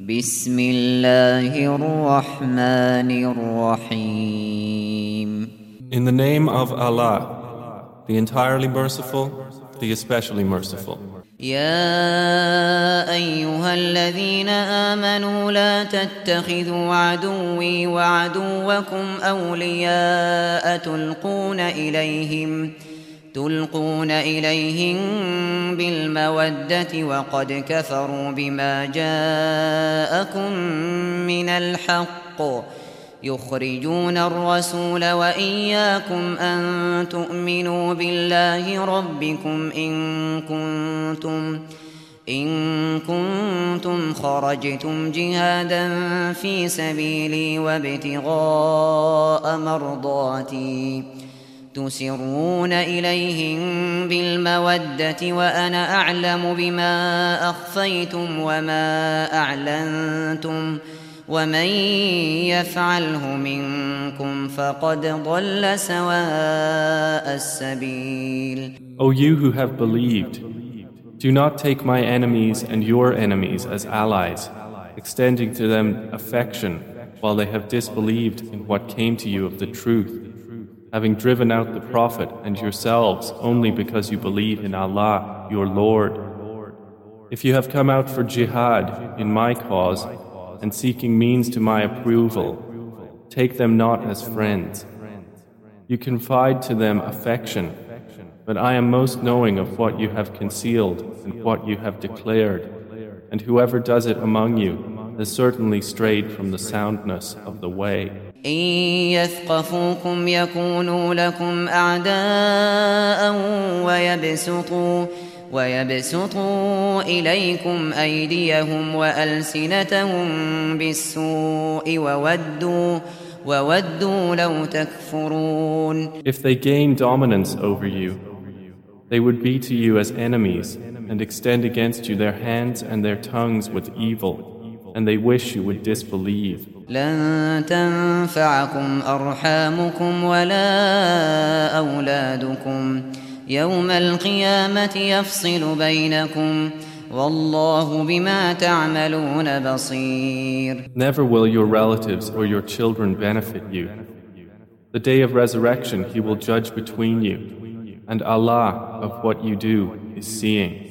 بسم الله الرحمن الرحيم In the name of Allah, the entirely merciful, the especially merciful. يا أيها الذين آمنوا لا تتخذوا عدوي وعدوكم أولياء تلقون إليهم تلقون إليهم بالمودة وقد كفروا بما جاءكم من الحق يخرجون الرسول وإياكم أن تؤمنوا بالله ربكم إن كنتم إن كنتم خرجتم جهادا في سبيلي وابتغاء مرضاتي تسرون إليهم بالمودة وأنا أعلم بما أخفيتم وما أعلنتم ومن يفعله منكم فقد ضل سواء السبيل O you who have believed, do not take my enemies and your enemies as allies, extending to them affection while they have disbelieved in what came to you of the truth, having driven out the Prophet and yourselves only because you believe in Allah, your Lord. If you have come out for jihad in my cause and seeking means to my approval, take them not as friends. You confide to them affection, but I am most knowing of what you have concealed and what you have declared, and whoever does it among you has certainly strayed from the soundness of the way. إن يثقفوكم يكونوا لكم أعداء ويبسطوا ويبسطوا إليكم أيديهم وألسنتهم بالسوء وودوا وودوا لو تكفرون If they gain dominance over you, they would be to you as enemies and extend against you their hands and their tongues with evil, and they wish you would disbelieve. لن تنفعكم أرحامكم ولا أولادكم يوم القيامة يفصل بينكم والله بما تعملون بصير Never will your relatives or your children benefit you. The day of resurrection, He will judge between you, and Allah of what you do is seeing.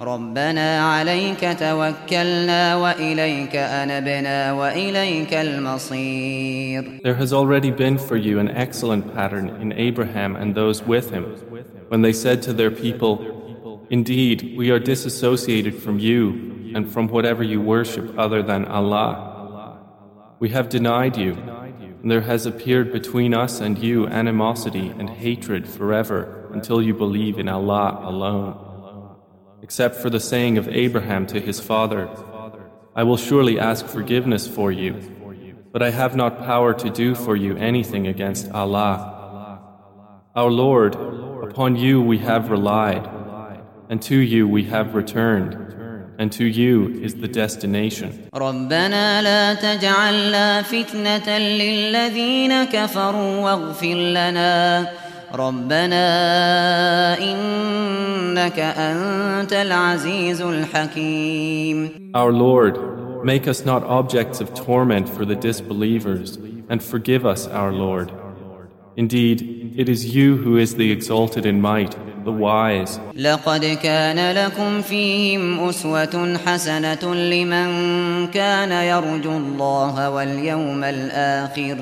ربنا عليك توكلنا وإليك أنبنا وإليك المصير There has already been for you an excellent pattern in Abraham and those with him, when they said to their people, Indeed, we are disassociated from you and from whatever you worship other than Allah. We have denied you, and there has appeared between us and you animosity and hatred forever until you believe in Allah alone. Except for the saying of Abraham to his father, I will surely ask forgiveness for you, but I have not power to do for you anything against Allah. Our Lord, upon you we have relied, and to you we have returned, and to you is the destination. ربنا لا تجعلنا فتنة للذين كفروا واغفر لنا ربنا إنك أنت العزيز الحكيم Our Lord, make us not objects of torment for the disbelievers, and forgive us, our Lord. Indeed, it is you who is the exalted in might, the wise. لقد كان لكم فيهم أسوة حسنة لمن كان يرجو الله واليوم الآخر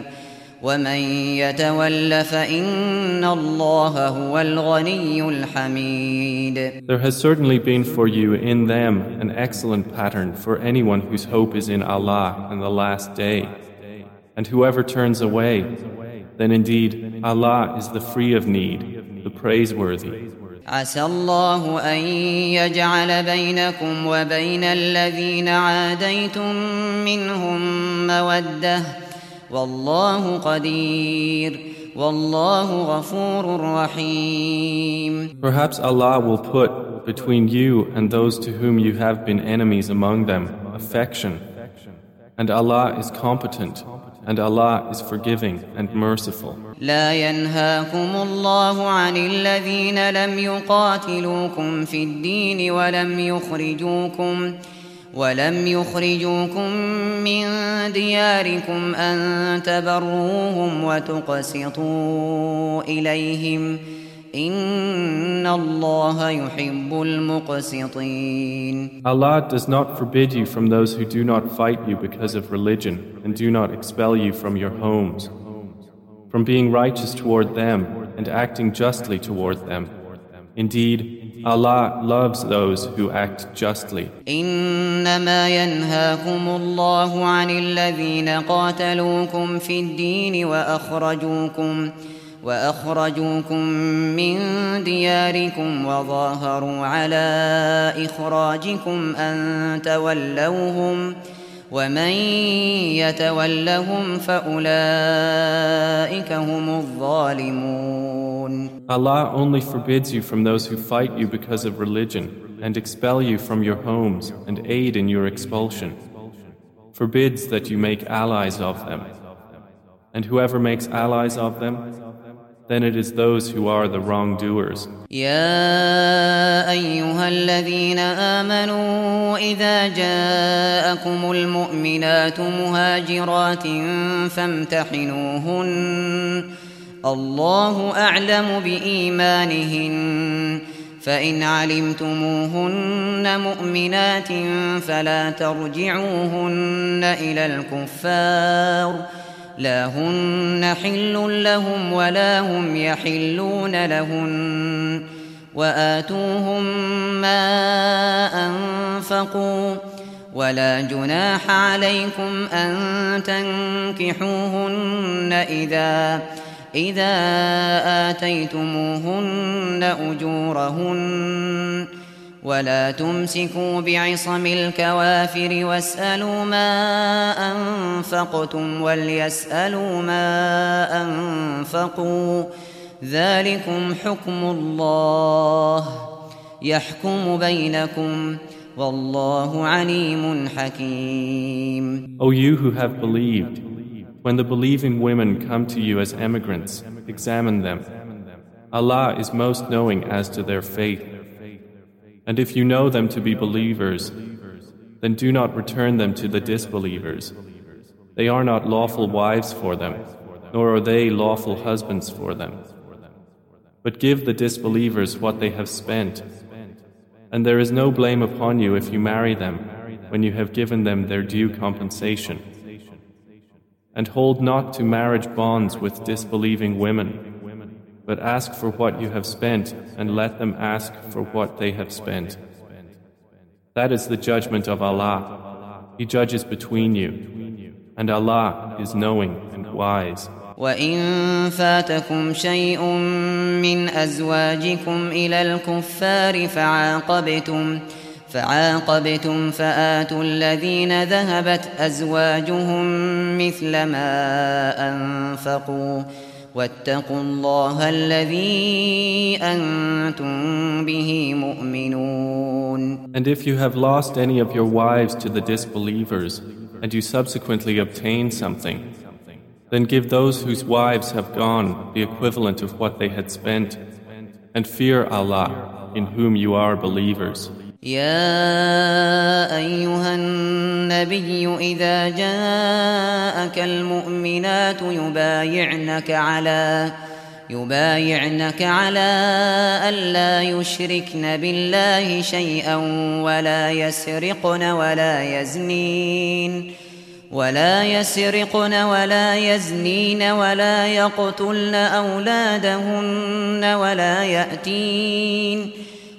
ومن يتول فإن الله هو الغني الحميد There has certainly been for you in them an excellent pattern for anyone whose hope is in Allah and the last day. And whoever turns away, then indeed Allah is the free of need, the praiseworthy. عسى الله أن يجعل بينكم وبين الذين عاديتم منهم مودة والله قدير والله غفور رحيم Perhaps Allah will put between you and those to whom you have been enemies among them affection and Allah is competent and Allah is forgiving and merciful. لا ينهاكم الله عن الذين لم يقاتلوكم في الدين ولم يخرجوكم ولم يخرجوكم من دياركم أن تبروهم وتقسطوا إليهم إن الله يحب المقسطين Allah does not forbid you from those who do not fight you because of religion and do not expel you from your homes, from being righteous toward them and acting justly toward them. Indeed, Allah loves those who act justly. إنما ينهاكم الله عن الذين قاتلوكم في الدين وأخرجوكم وأخرجوكم من دياركم وظاهروا على إخراجكم أن تولوهم ومن يتولهم فأولئك هم الظالمون Allah only forbids you from those who fight you because of religion and expel you from your homes and aid in your expulsion. Forbids that you make allies of them. And whoever makes allies of them, then it is those who are the wrongdoers. يا أيها الذين آمنوا إذا جاءكم المؤمنات مهاجرات فامتحنوهن. الله أعلم بإيمانهن. فإن علمتموهن مؤمنات فلا ترجعوهن إلى الكفار. لا هن حل لهم ولا هم يحلون لهن وآتوهم ما أنفقوا ولا جناح عليكم أن تنكحوهن إذا إذا آتيتموهن أجورهن ولا تمسكوا بعصم الكوافر واسألوا ما أنفقتم وليسألوا ما أنفقوا ذلكم حكم الله يحكم بينكم والله عليم حكيم O you who have believed, when the believing women come to you as emigrants, examine them. Allah is most knowing as to their faith. And if you know them to be believers, then do not return them to the disbelievers. They are not lawful wives for them, nor are they lawful husbands for them. But give the disbelievers what they have spent. And there is no blame upon you if you marry them when you have given them their due compensation. And hold not to marriage bonds with disbelieving women but ask for what you have spent and let them ask for what they have spent. That is the judgment of Allah. He judges between you, and Allah is knowing and wise. وإن فاتكم شيء من أزواجكم إلى الكفار فعاقبتم فعاقبتم فآتوا الذين ذهبت أزواجهم مثل ما أنفقوا واتقوا الله الذي أنتم به مؤمنون And if you have lost any of your wives to the disbelievers, and you subsequently obtain something, then give those whose wives have gone the equivalent of what they had spent, and fear Allah, in whom you are believers. يا أيها النبي إذا جاءك المؤمنات يبايعنك على يبايعنك على ألا يشركن بالله شيئا ولا يسرقن ولا يزنين ولا يسرقن ولا يزنين ولا يقتلن أولادهن ولا يأتين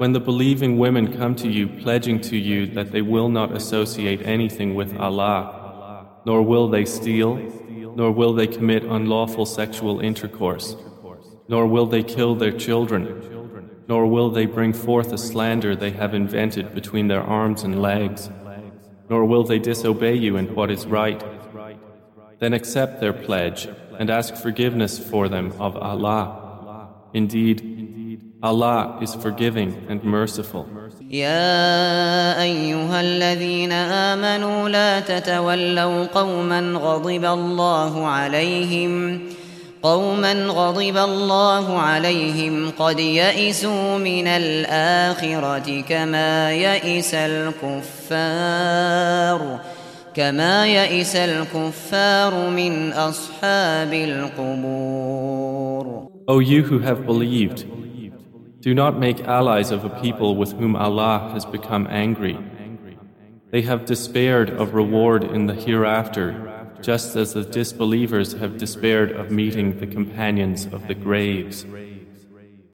when the believing women come to you pledging to you that they will not associate anything with Allah, nor will they steal, nor will they commit unlawful sexual intercourse, nor will they kill their children, nor will they bring forth a slander they have invented between their arms and legs, nor will they disobey you in what is right, then accept their pledge and ask forgiveness for them of Allah. Indeed, Allah is forgiving and merciful. يا أيها الذين آمنوا لا تتولوا قوما غضب الله عليهم قوما غضب الله عليهم قد يئسوا من الآخرة كما يئس الكفار كما يئس الكفار من أصحاب القبور O you who have believed, do not make allies of a people with whom Allah has become angry. They have despaired of reward in the hereafter, just as the disbelievers have despaired of meeting the companions of the graves.